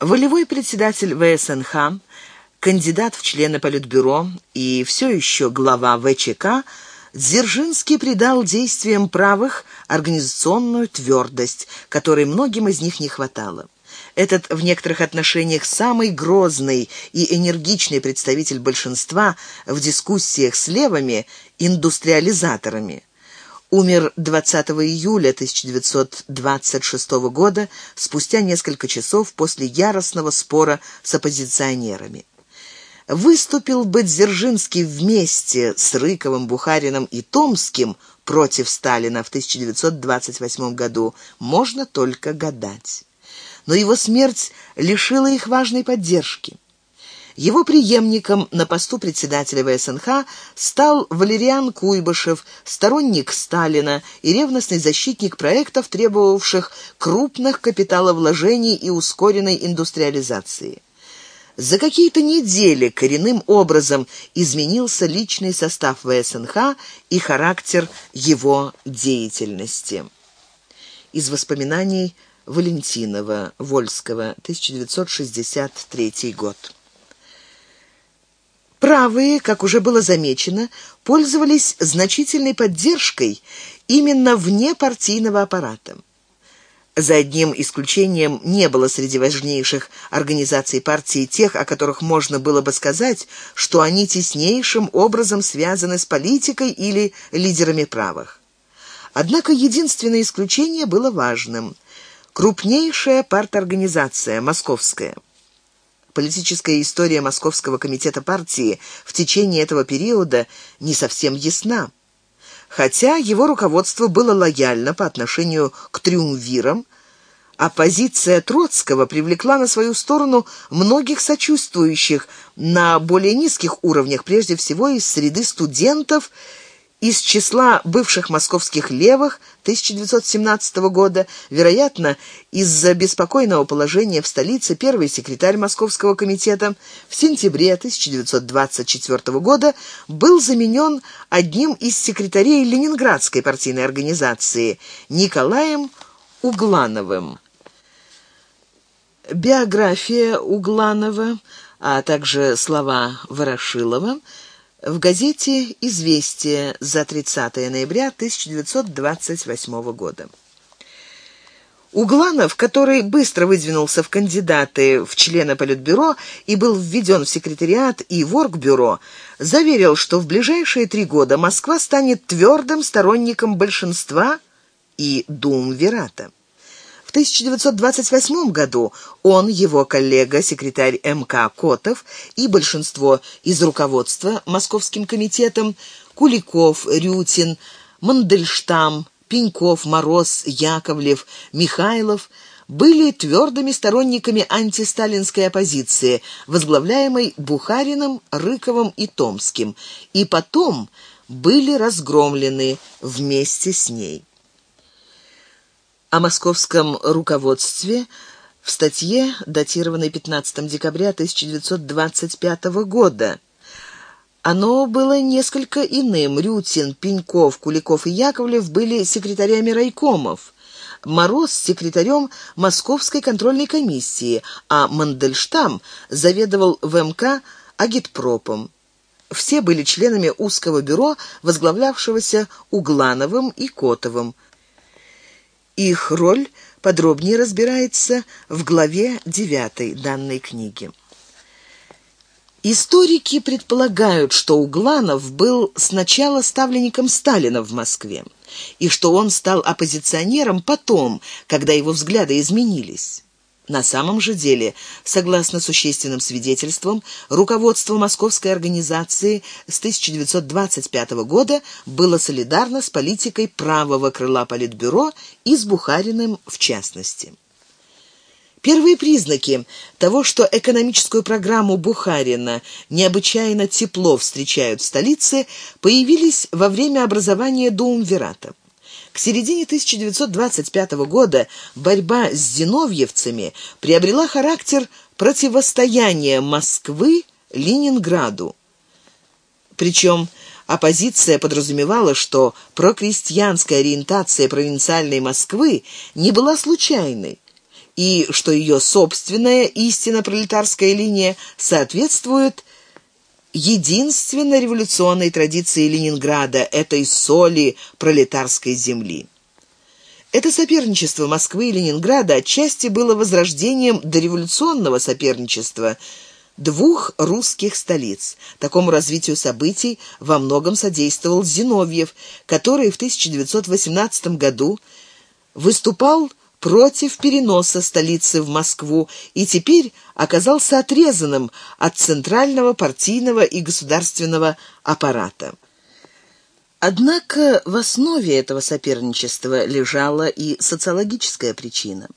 Волевой председатель ВСНХ, кандидат в члены Политбюро и все еще глава ВЧК Дзержинский придал действиям правых организационную твердость, которой многим из них не хватало. Этот в некоторых отношениях самый грозный и энергичный представитель большинства в дискуссиях с левыми индустриализаторами умер 20 июля 1926 года, спустя несколько часов после яростного спора с оппозиционерами. Выступил бы Дзержинский вместе с Рыковым, Бухарином и Томским против Сталина в 1928 году, можно только гадать. Но его смерть лишила их важной поддержки. Его преемником на посту председателя ВСНХ стал Валериан Куйбышев, сторонник Сталина и ревностный защитник проектов, требовавших крупных капиталовложений и ускоренной индустриализации. За какие-то недели коренным образом изменился личный состав ВСНХ и характер его деятельности. Из воспоминаний Валентинова, Вольского, 1963 год. Правые, как уже было замечено, пользовались значительной поддержкой именно вне партийного аппарата. За одним исключением не было среди важнейших организаций партии тех, о которых можно было бы сказать, что они теснейшим образом связаны с политикой или лидерами правых. Однако единственное исключение было важным. Крупнейшая парторганизация, московская – Политическая история Московского комитета партии в течение этого периода не совсем ясна. Хотя его руководство было лояльно по отношению к триумвирам, оппозиция Троцкого привлекла на свою сторону многих сочувствующих на более низких уровнях, прежде всего из среды студентов из числа бывших московских левых 1917 года, вероятно, из-за беспокойного положения в столице первый секретарь Московского комитета в сентябре 1924 года был заменен одним из секретарей Ленинградской партийной организации Николаем Углановым. Биография Угланова, а также слова Ворошилова – в газете «Известия» за 30 ноября 1928 года. Угланов, который быстро выдвинулся в кандидаты в члены Политбюро и был введен в секретариат и в Оргбюро, заверил, что в ближайшие три года Москва станет твердым сторонником большинства и Думвирата. В 1928 году. Он, его коллега, секретарь МК Котов и большинство из руководства Московским комитетом Куликов, Рютин, Мандельштам, Пеньков, Мороз, Яковлев, Михайлов были твердыми сторонниками антисталинской оппозиции, возглавляемой Бухариным, Рыковым и Томским, и потом были разгромлены вместе с ней о московском руководстве в статье, датированной 15 декабря 1925 года. Оно было несколько иным. Рютин, Пеньков, Куликов и Яковлев были секретарями райкомов. Мороз – секретарем Московской контрольной комиссии, а Мандельштам заведовал в МК агитпропом. Все были членами узкого бюро, возглавлявшегося Углановым и Котовым. Их роль подробнее разбирается в главе 9 данной книги. Историки предполагают, что Угланов был сначала ставленником Сталина в Москве, и что он стал оппозиционером потом, когда его взгляды изменились. На самом же деле, согласно существенным свидетельствам, руководство московской организации с 1925 года было солидарно с политикой правого крыла Политбюро и с Бухариным в частности. Первые признаки того, что экономическую программу Бухарина необычайно тепло встречают в столице, появились во время образования Думвирата. К середине 1925 года борьба с зиновьевцами приобрела характер противостояния Москвы Ленинграду. Причем оппозиция подразумевала, что прокрестьянская ориентация провинциальной Москвы не была случайной, и что ее собственная истинно пролетарская линия соответствует единственно революционной традиции Ленинграда, этой соли пролетарской земли. Это соперничество Москвы и Ленинграда отчасти было возрождением дореволюционного соперничества двух русских столиц. Такому развитию событий во многом содействовал Зиновьев, который в 1918 году выступал против переноса столицы в Москву и теперь оказался отрезанным от центрального партийного и государственного аппарата. Однако в основе этого соперничества лежала и социологическая причина.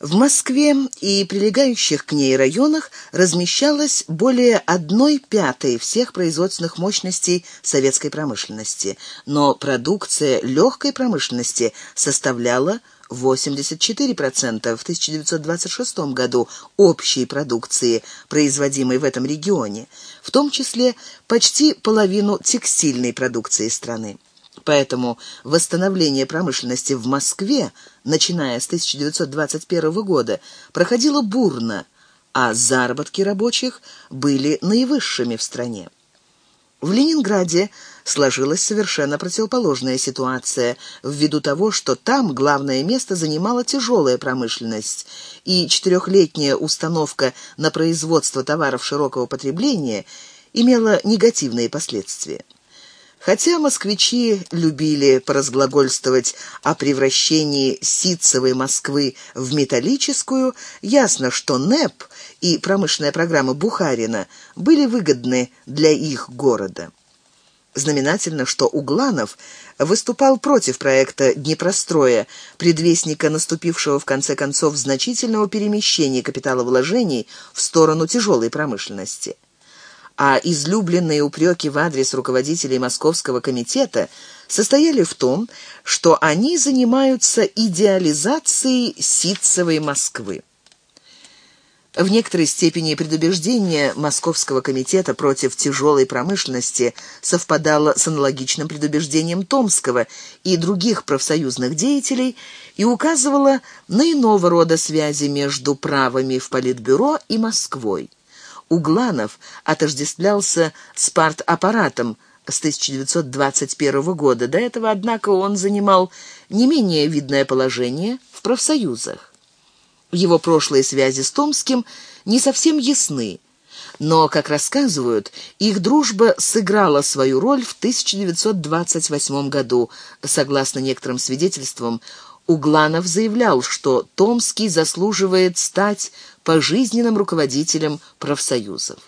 В Москве и прилегающих к ней районах размещалось более одной пятой всех производственных мощностей советской промышленности, но продукция легкой промышленности составляла 84% в 1926 году общей продукции, производимой в этом регионе, в том числе почти половину текстильной продукции страны. Поэтому восстановление промышленности в Москве, начиная с 1921 года, проходило бурно, а заработки рабочих были наивысшими в стране. В Ленинграде сложилась совершенно противоположная ситуация, ввиду того, что там главное место занимала тяжелая промышленность, и четырехлетняя установка на производство товаров широкого потребления имела негативные последствия. Хотя москвичи любили поразглагольствовать о превращении ситцевой Москвы в металлическую, ясно, что НЭП и промышленная программа Бухарина были выгодны для их города. Знаменательно, что Угланов выступал против проекта Днепростроя, предвестника наступившего в конце концов значительного перемещения капиталовложений в сторону тяжелой промышленности. А излюбленные упреки в адрес руководителей Московского комитета состояли в том, что они занимаются идеализацией ситцевой Москвы. В некоторой степени предубеждение Московского комитета против тяжелой промышленности совпадало с аналогичным предубеждением Томского и других профсоюзных деятелей и указывало на иного рода связи между правами в Политбюро и Москвой. Угланов отождествлялся с партаппаратом с 1921 года. До этого, однако, он занимал не менее видное положение в профсоюзах. Его прошлые связи с Томским не совсем ясны, но, как рассказывают, их дружба сыграла свою роль в 1928 году. Согласно некоторым свидетельствам, Угланов заявлял, что Томский заслуживает стать пожизненным руководителем профсоюзов.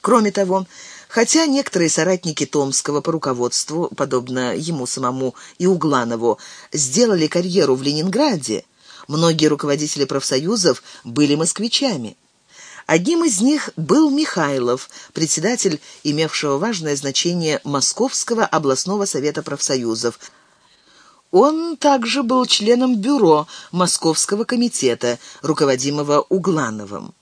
Кроме того, хотя некоторые соратники Томского по руководству, подобно ему самому и Угланову, сделали карьеру в Ленинграде, Многие руководители профсоюзов были москвичами. Одним из них был Михайлов, председатель, имевшего важное значение Московского областного совета профсоюзов. Он также был членом бюро Московского комитета, руководимого Углановым.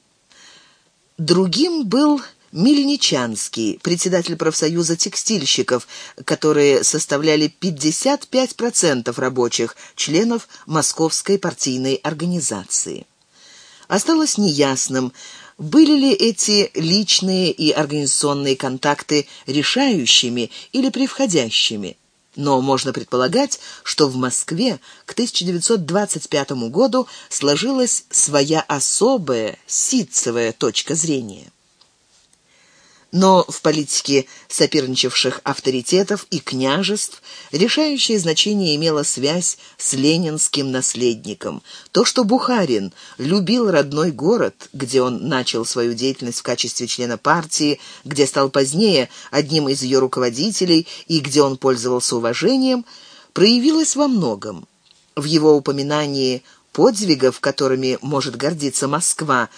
Другим был Мельничанский, председатель профсоюза текстильщиков, которые составляли 55% рабочих, членов Московской партийной организации. Осталось неясным, были ли эти личные и организационные контакты решающими или превходящими. Но можно предполагать, что в Москве к 1925 году сложилась своя особая ситцевая точка зрения. Но в политике соперничавших авторитетов и княжеств решающее значение имела связь с ленинским наследником. То, что Бухарин любил родной город, где он начал свою деятельность в качестве члена партии, где стал позднее одним из ее руководителей и где он пользовался уважением, проявилось во многом. В его упоминании подвигов, которыми может гордиться Москва,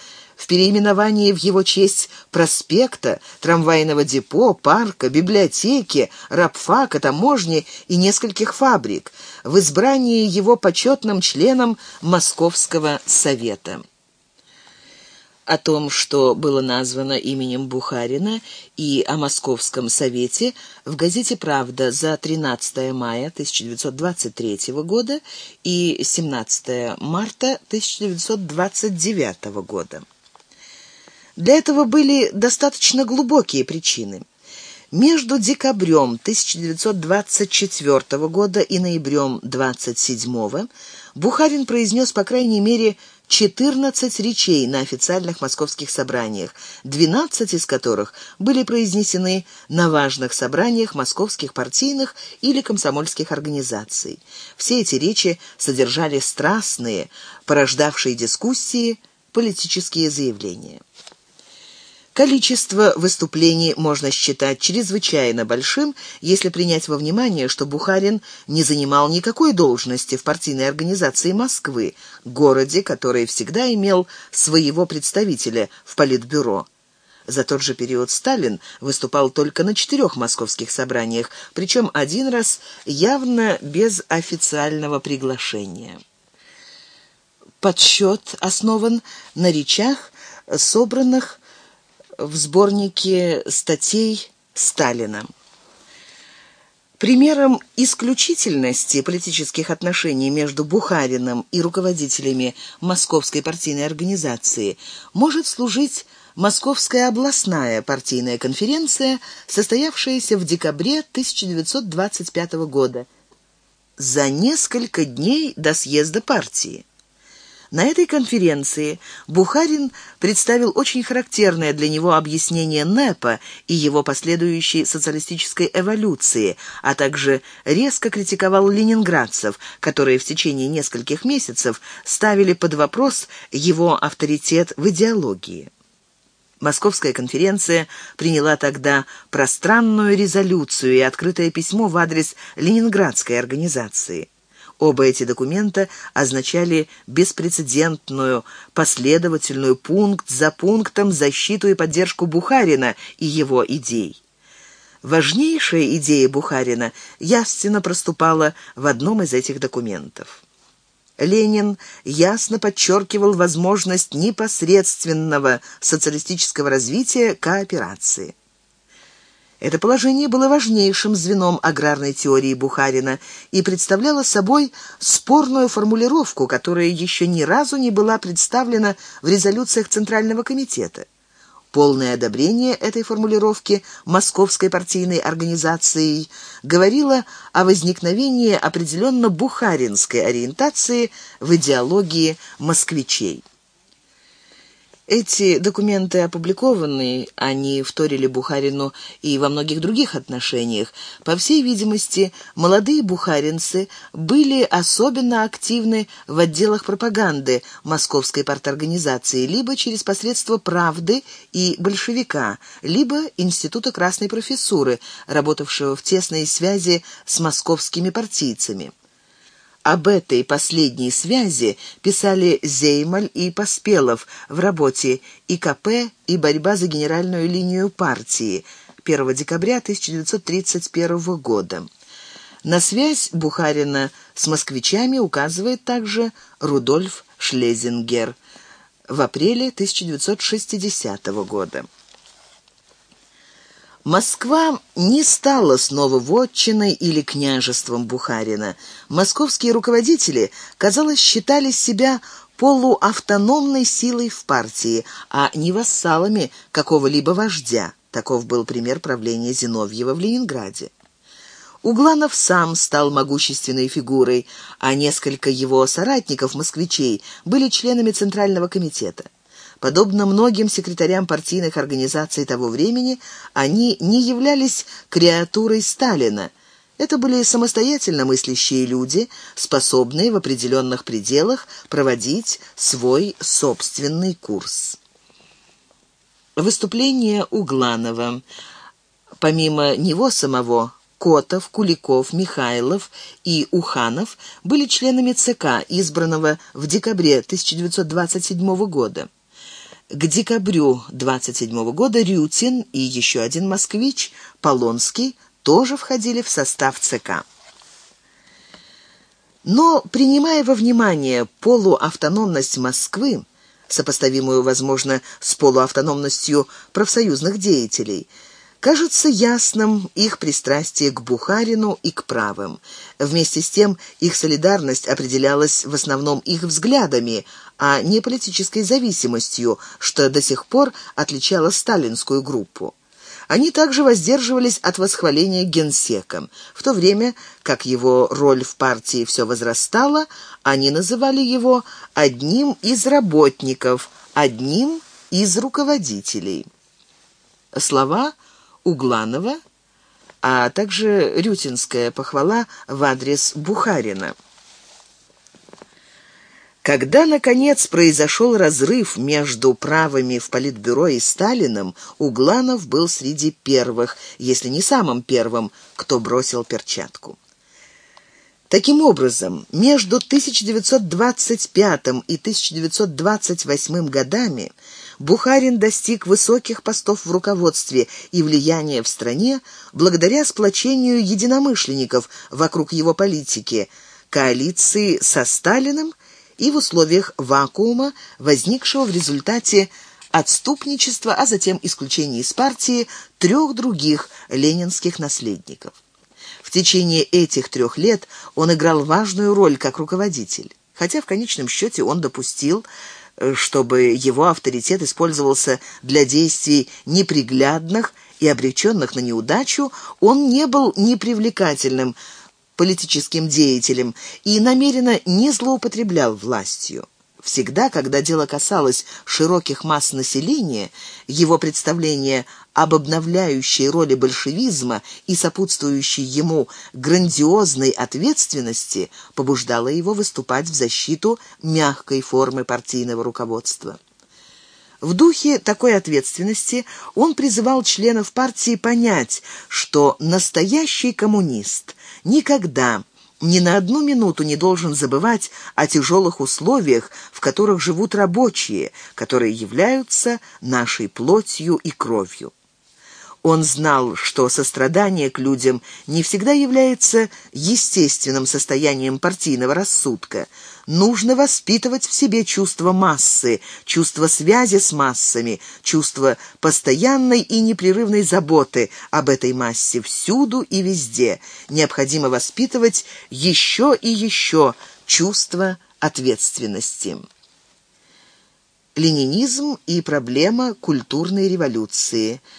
в переименовании в его честь проспекта, трамвайного депо, парка, библиотеки, рабфака, таможни и нескольких фабрик, в избрании его почетным членом Московского совета. о том, что было названо именем Бухарина, и о Московском совете в газете «Правда» за 13 мая 1923 года и 17 марта 1929 года. Для этого были достаточно глубокие причины. Между декабрем 1924 года и ноябрем 27 Бухарин произнес по крайней мере 14 речей на официальных московских собраниях, 12 из которых были произнесены на важных собраниях московских партийных или комсомольских организаций. Все эти речи содержали страстные, порождавшие дискуссии, политические заявления. Количество выступлений можно считать чрезвычайно большим, если принять во внимание, что Бухарин не занимал никакой должности в партийной организации Москвы, городе, который всегда имел своего представителя в Политбюро. За тот же период Сталин выступал только на четырех московских собраниях, причем один раз явно без официального приглашения. Подсчет основан на речах, собранных в сборнике статей Сталина. Примером исключительности политических отношений между Бухариным и руководителями Московской партийной организации может служить Московская областная партийная конференция, состоявшаяся в декабре 1925 года, за несколько дней до съезда партии. На этой конференции Бухарин представил очень характерное для него объяснение НЭПа и его последующей социалистической эволюции, а также резко критиковал ленинградцев, которые в течение нескольких месяцев ставили под вопрос его авторитет в идеологии. Московская конференция приняла тогда пространную резолюцию и открытое письмо в адрес Ленинградской организации. Оба эти документа означали беспрецедентную, последовательную пункт за пунктом защиту и поддержку Бухарина и его идей. Важнейшая идея Бухарина ясно проступала в одном из этих документов. Ленин ясно подчеркивал возможность непосредственного социалистического развития кооперации. Это положение было важнейшим звеном аграрной теории Бухарина и представляло собой спорную формулировку, которая еще ни разу не была представлена в резолюциях Центрального комитета. Полное одобрение этой формулировки Московской партийной организацией говорило о возникновении определенно бухаринской ориентации в идеологии москвичей. Эти документы опубликованы, они вторили Бухарину и во многих других отношениях. По всей видимости, молодые бухаринцы были особенно активны в отделах пропаганды московской парторганизации, либо через посредство «Правды» и «Большевика», либо Института Красной Профессуры, работавшего в тесной связи с московскими партийцами. Об этой последней связи писали Зеймаль и Поспелов в работе «ИКП и борьба за генеральную линию партии» 1 декабря 1931 года. На связь Бухарина с москвичами указывает также Рудольф Шлезингер в апреле 1960 года. Москва не стала снова вотчиной или княжеством Бухарина. Московские руководители, казалось, считали себя полуавтономной силой в партии, а не вассалами какого-либо вождя. Таков был пример правления Зиновьева в Ленинграде. Угланов сам стал могущественной фигурой, а несколько его соратников-москвичей были членами Центрального комитета. Подобно многим секретарям партийных организаций того времени, они не являлись креатурой Сталина. Это были самостоятельно мыслящие люди, способные в определенных пределах проводить свой собственный курс. Выступление Угланова. Помимо него самого, Котов, Куликов, Михайлов и Уханов были членами ЦК, избранного в декабре 1927 года. К декабрю 27 года Рютин и еще один москвич, Полонский, тоже входили в состав ЦК. Но, принимая во внимание полуавтономность Москвы, сопоставимую, возможно, с полуавтономностью профсоюзных деятелей – Кажется ясным их пристрастие к Бухарину и к правым. Вместе с тем их солидарность определялась в основном их взглядами, а не политической зависимостью, что до сих пор отличало сталинскую группу. Они также воздерживались от восхваления генсеком. В то время, как его роль в партии все возрастала, они называли его одним из работников, одним из руководителей. Слова Угланова, а также рютинская похвала в адрес Бухарина. Когда, наконец, произошел разрыв между правыми в Политбюро и Сталиным, Угланов был среди первых, если не самым первым, кто бросил перчатку. Таким образом, между 1925 и 1928 годами Бухарин достиг высоких постов в руководстве и влияния в стране благодаря сплочению единомышленников вокруг его политики, коалиции со Сталиным и в условиях вакуума, возникшего в результате отступничества, а затем исключения из партии трех других ленинских наследников. В течение этих трех лет он играл важную роль как руководитель, хотя в конечном счете он допустил, чтобы его авторитет использовался для действий неприглядных и обреченных на неудачу, он не был непривлекательным политическим деятелем и намеренно не злоупотреблял властью. Всегда, когда дело касалось широких масс населения, его представление об обновляющей роли большевизма и сопутствующей ему грандиозной ответственности побуждало его выступать в защиту мягкой формы партийного руководства. В духе такой ответственности он призывал членов партии понять, что настоящий коммунист никогда ни на одну минуту не должен забывать о тяжелых условиях, в которых живут рабочие, которые являются нашей плотью и кровью. Он знал, что сострадание к людям не всегда является естественным состоянием партийного рассудка. Нужно воспитывать в себе чувство массы, чувство связи с массами, чувство постоянной и непрерывной заботы об этой массе всюду и везде. Необходимо воспитывать еще и еще чувство ответственности. Ленинизм и проблема культурной революции –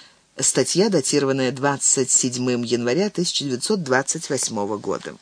Статья, датированная 27 января 1928 года.